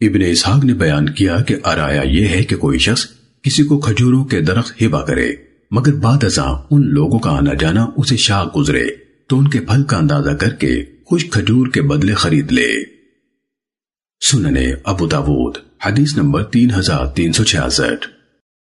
ابن اسحاق نے بیان کیا کہ ارایا یہ ہے کہ کوئی شخص کسی کو کھجوروں کے درخت ہبا کرے، مگر بعد ازاں ان لوگوں کا آنا جانا اسے شاہ گزرے تو ان کے پھل کا اندازہ کر کے خوش کھجور کے بدلے خرید لے۔ سننے ابو داود، حدیث نمبر تین ہزار تین سو چھیاسٹھ۔